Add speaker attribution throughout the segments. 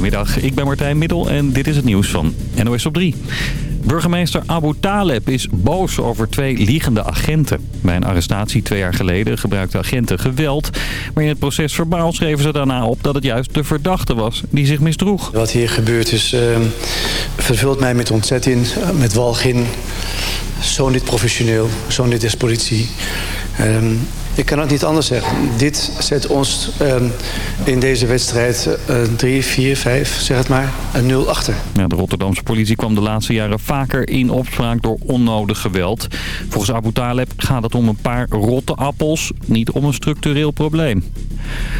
Speaker 1: Goedemiddag, ik ben Martijn Middel en dit is het nieuws van NOS op 3. Burgemeester Abu Taleb is boos over twee liegende agenten. Bij een arrestatie twee jaar geleden gebruikten agenten geweld. Maar in het proces verbaal schreven ze daarna op dat het juist de verdachte was die zich misdroeg.
Speaker 2: Wat hier gebeurd is, uh, vervult mij met ontzetting, met walging. Zo niet professioneel, zo niet als politie. Uh, ik kan het niet anders zeggen. Dit zet ons uh, in deze wedstrijd uh, 3, 4, 5, zeg het maar, een 0 achter.
Speaker 1: Ja, de Rotterdamse politie kwam de laatste jaren vaker in opspraak door onnodig geweld. Volgens Abu Taleb gaat het om een paar rotte appels, niet om een structureel probleem.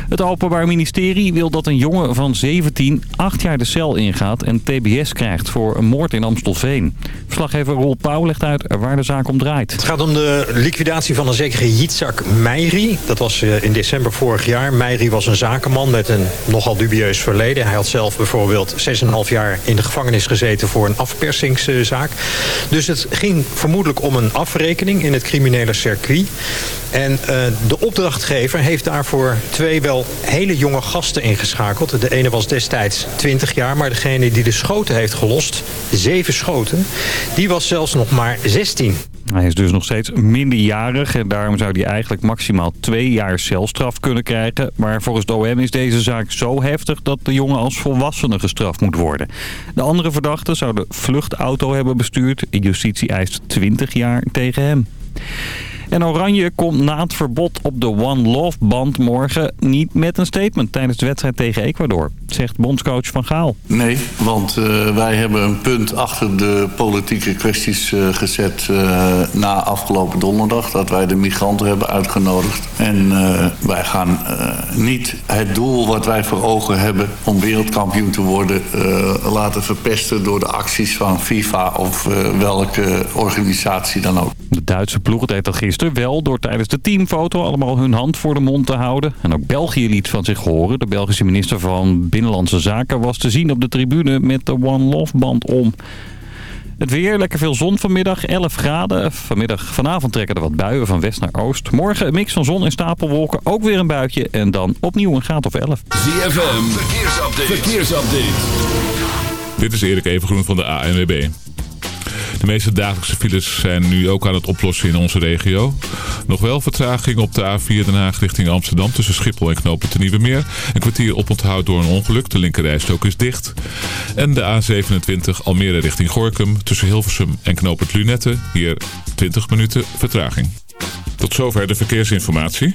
Speaker 1: Het Openbaar Ministerie wil dat een jongen van 17 acht jaar de cel ingaat en tbs krijgt voor een moord in Amstelveen. Verslaggever Roel Pauw legt uit waar de zaak om draait.
Speaker 3: Het gaat om de liquidatie van een zekere Yitzhak Meiri. Dat was in december vorig jaar. Meiri was een zakenman met een nogal dubieus verleden. Hij had zelf bijvoorbeeld 6,5 jaar in de gevangenis gezeten voor een afpersingszaak. Dus het ging vermoedelijk om een afrekening in het criminele circuit. En uh, de opdrachtgever heeft daarvoor twee wel hele jonge gasten ingeschakeld. De ene was destijds 20 jaar, maar degene die de schoten heeft gelost, zeven schoten, die was zelfs nog maar 16.
Speaker 1: Hij is dus nog steeds minderjarig en daarom zou hij eigenlijk maximaal twee jaar celstraf kunnen krijgen. Maar volgens de OM is deze zaak zo heftig dat de jongen als volwassene gestraft moet worden. De andere verdachte zou de vluchtauto hebben bestuurd. Justitie eist 20 jaar tegen hem. En Oranje komt na het verbod op de One Love band morgen niet met een statement tijdens de wedstrijd tegen Ecuador, zegt bondscoach Van Gaal.
Speaker 4: Nee, want uh, wij hebben een punt achter de politieke kwesties uh, gezet uh, na afgelopen donderdag. Dat wij de migranten hebben uitgenodigd. En wij gaan niet het doel wat wij voor ogen hebben om wereldkampioen te worden laten verpesten door de acties van FIFA of welke organisatie dan ook.
Speaker 1: De Duitse ploeg deed dat gisteren wel door tijdens de teamfoto allemaal hun hand voor de mond te houden. En ook België liet van zich horen. De Belgische minister van Binnenlandse Zaken was te zien op de tribune met de One Love band om. Het weer, lekker veel zon vanmiddag, 11 graden. Vanmiddag, vanavond trekken er wat buien van west naar oost. Morgen een mix van zon en stapelwolken, ook weer een buitje. En dan opnieuw een graad of 11.
Speaker 5: ZFM, verkeersupdate. verkeersupdate.
Speaker 6: Dit is Erik Evengroen van de ANWB. De meeste dagelijkse files zijn nu ook aan het oplossen in onze regio. Nog wel vertraging op de A4 Den Haag richting Amsterdam tussen Schiphol en Knopen te Nieuwe Meer. Een kwartier oponthoud door een ongeluk. De linkerrijstok is dicht. En de A27 Almere richting Gorkum tussen Hilversum en Knopen Lunette. Hier 20 minuten vertraging. Tot zover de verkeersinformatie.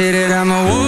Speaker 7: I'm a warrior,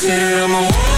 Speaker 7: They I'm a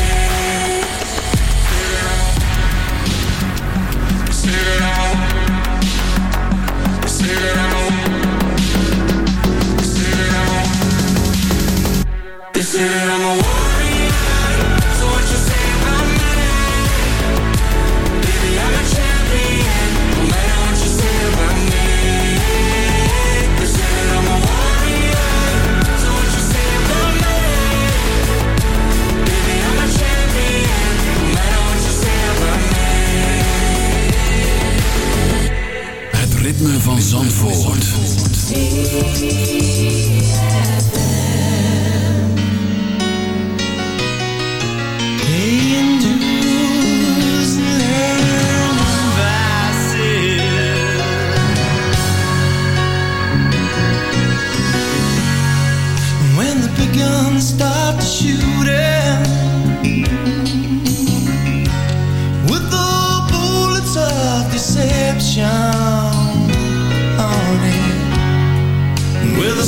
Speaker 7: That I'm, say that I'm. Start to shooting With the bullets of deception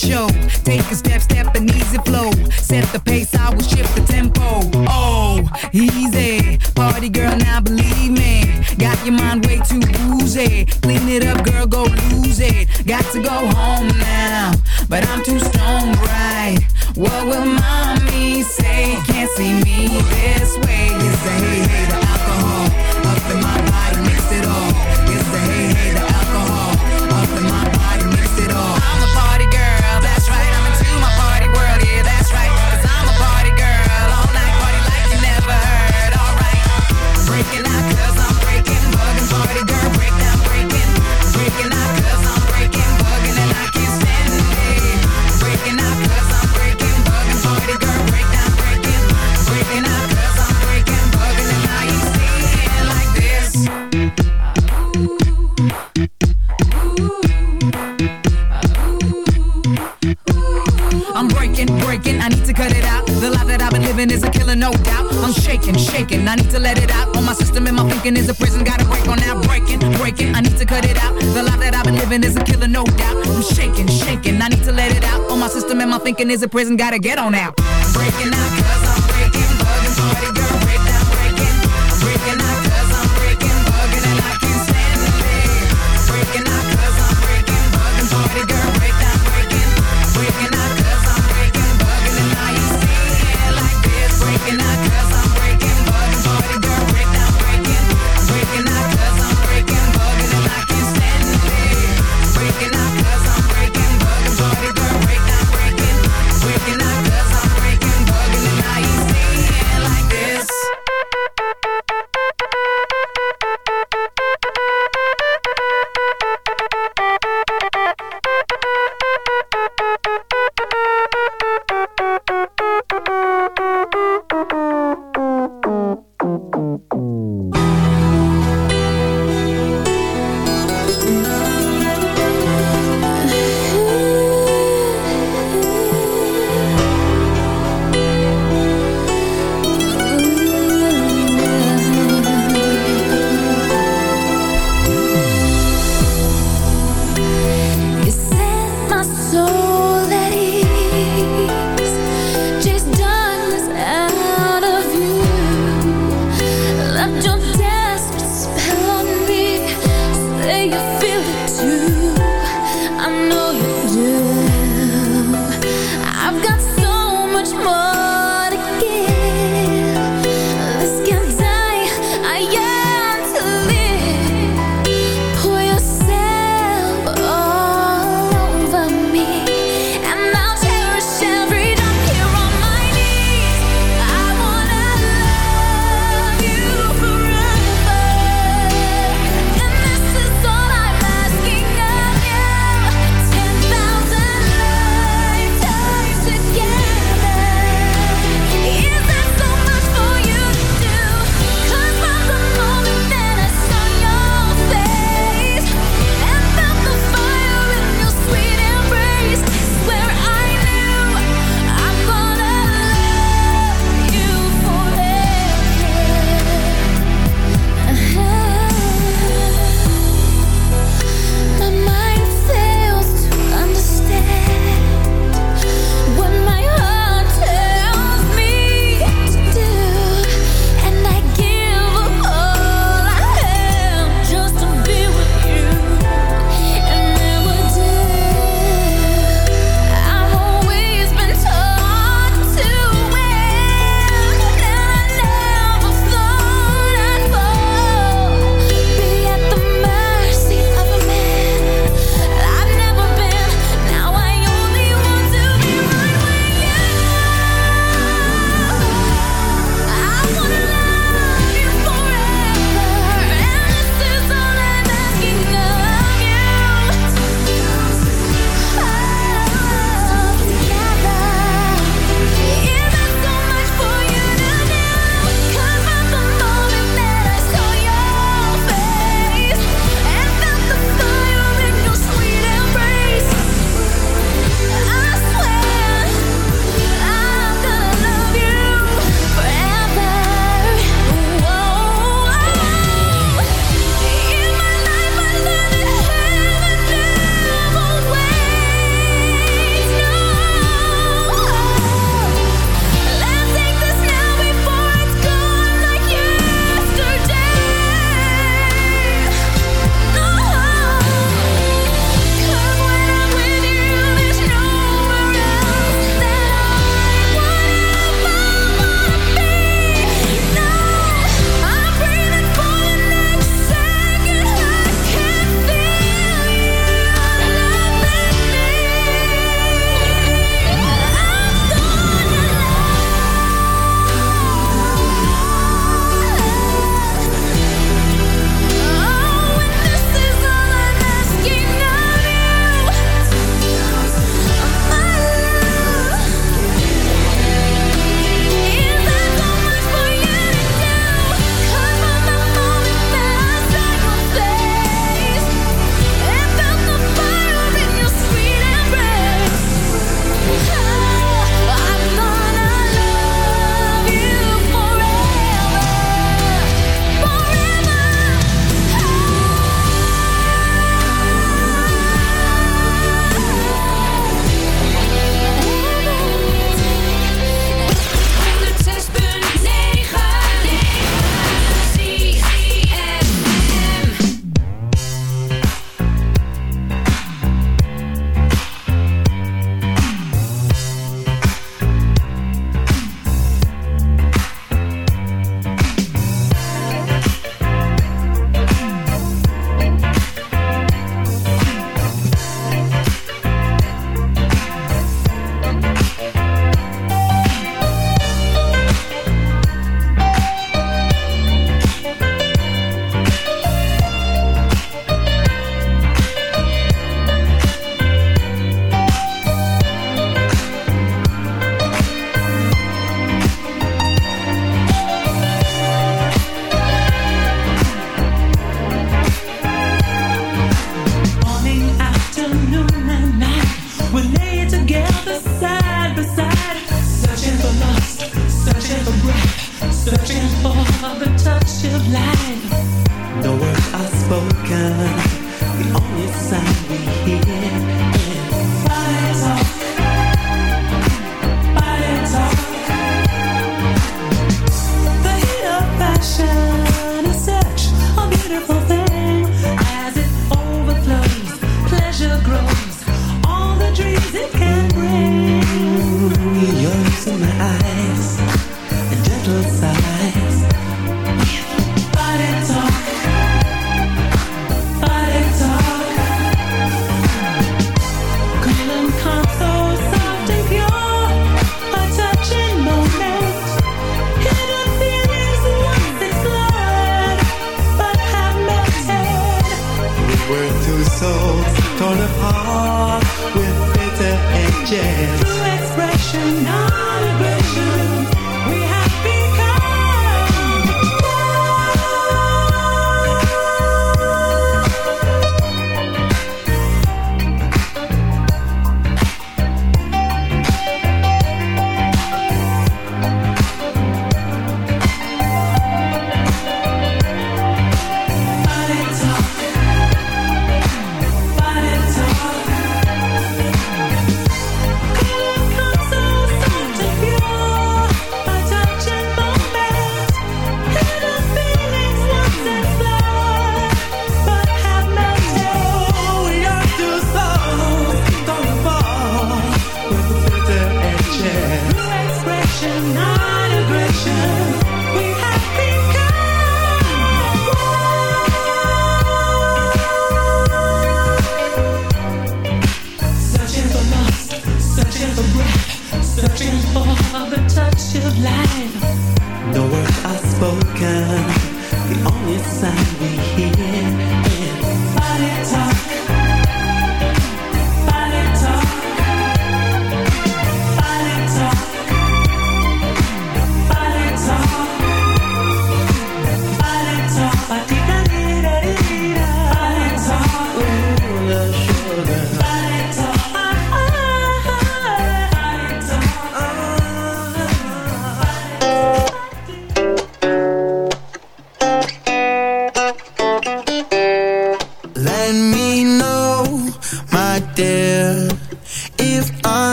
Speaker 8: paixão. Take a
Speaker 9: is
Speaker 10: a
Speaker 9: prison, gotta get on out.
Speaker 10: Breaking out.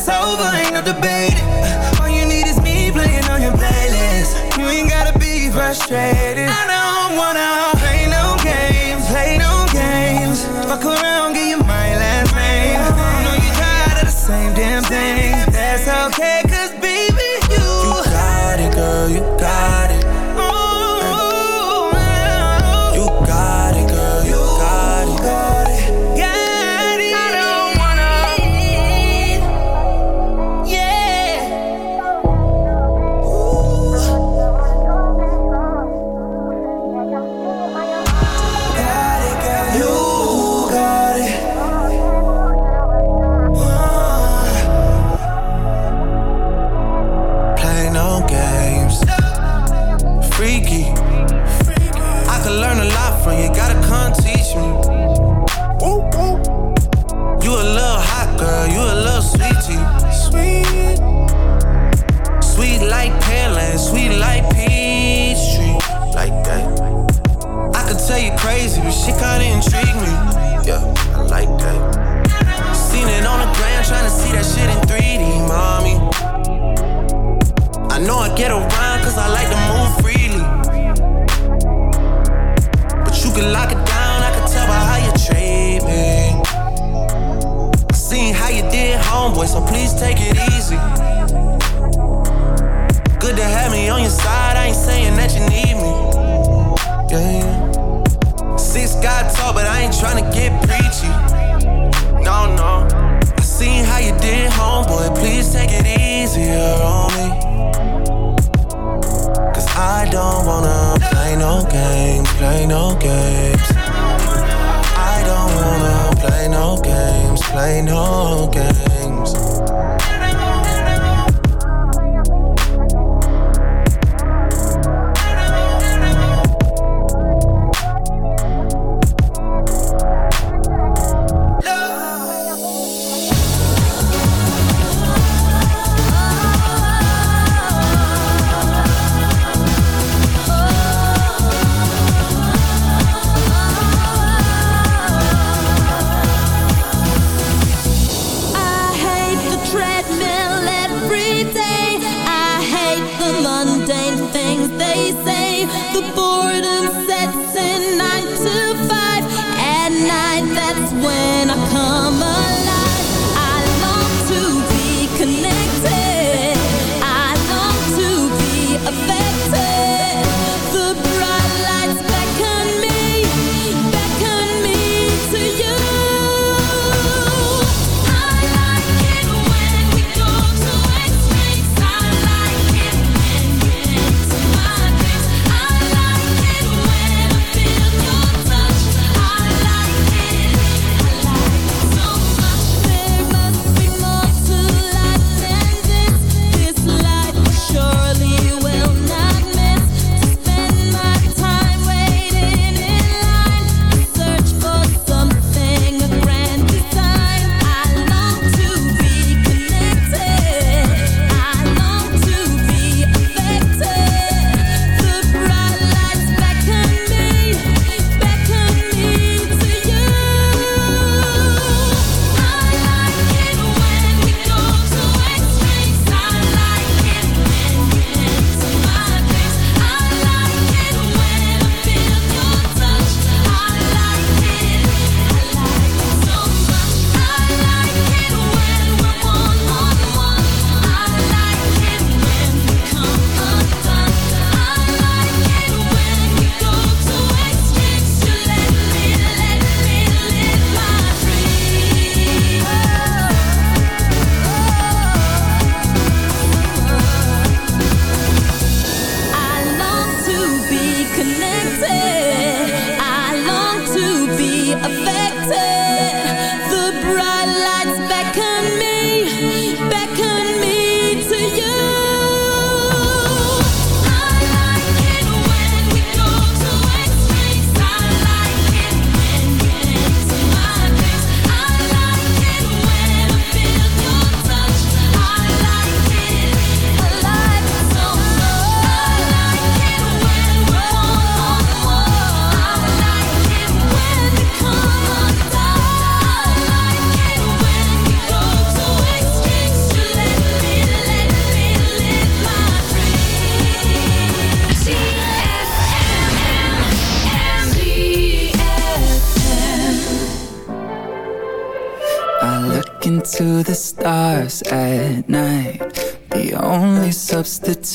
Speaker 11: it's over, ain't no debating. All you need is me playing on your playlist. You ain't gotta be frustrated. I don't wanna play no games, play no games. Fuck around,
Speaker 12: get your
Speaker 13: mind.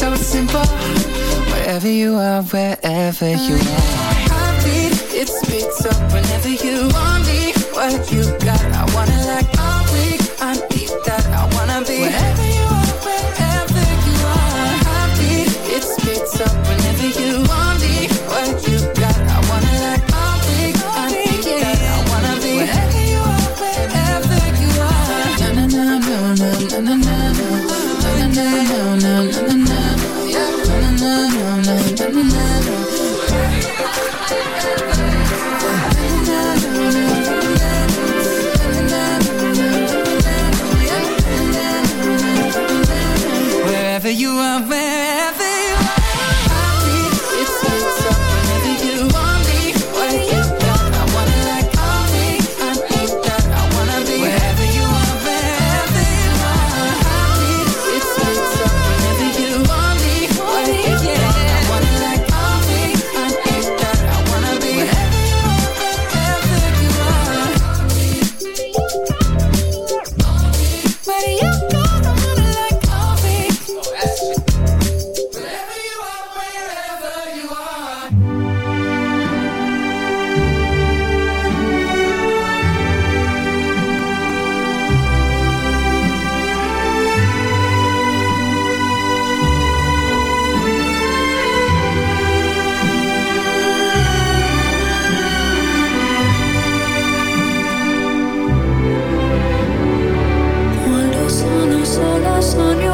Speaker 13: so simple. Wherever you are, wherever you are.
Speaker 14: I beat, it speeds up whenever you want me. What you got, I wanna like all week I need that, I wanna be. Wherever
Speaker 13: lost on your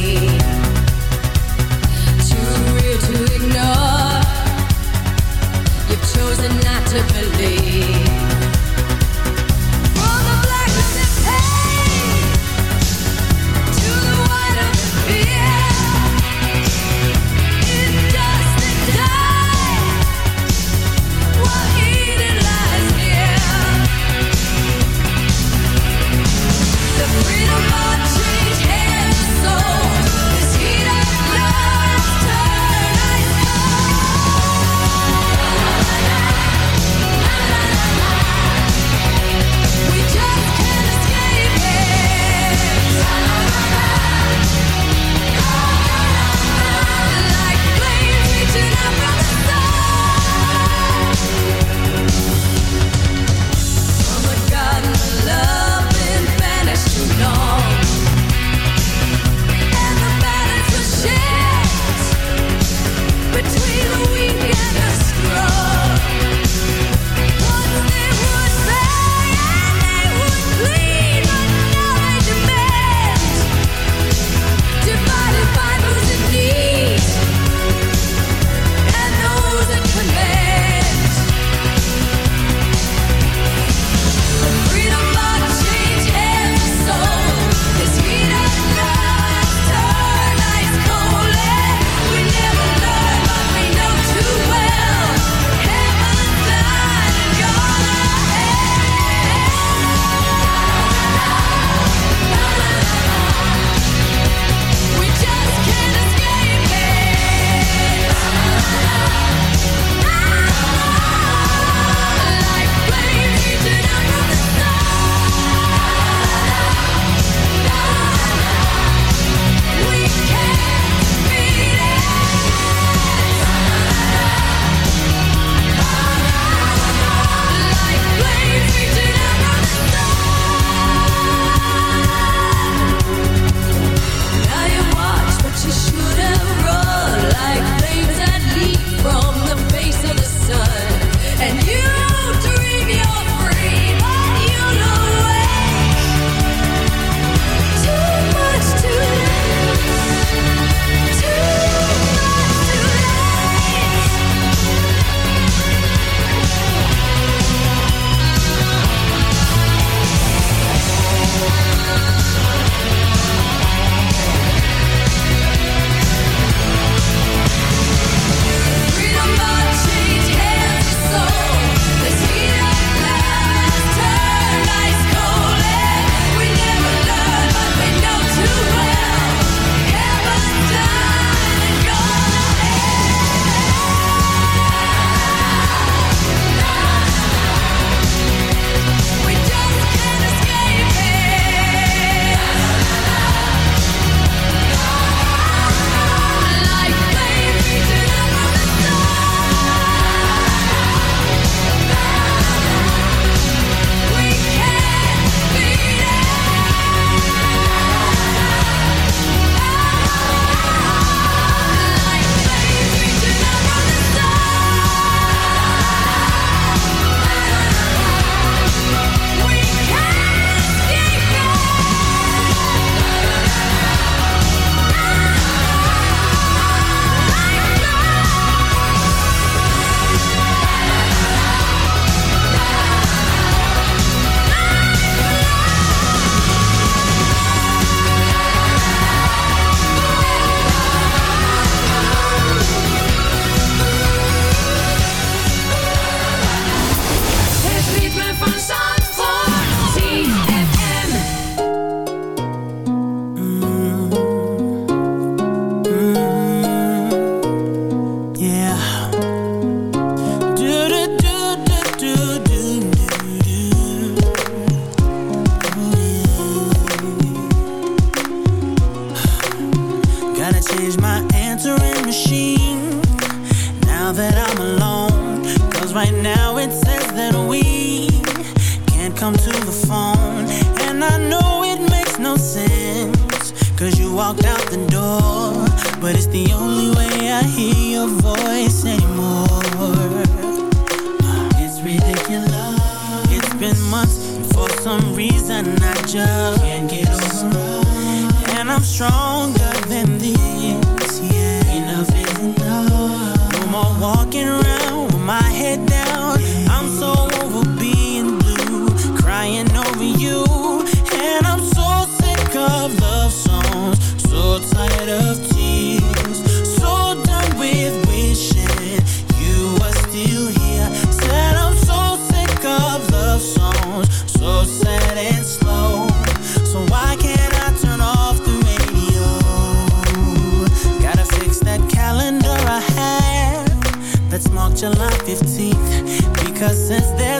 Speaker 13: you've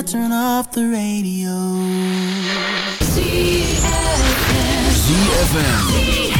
Speaker 11: I turn off the radio?
Speaker 13: ZFM. ZFM.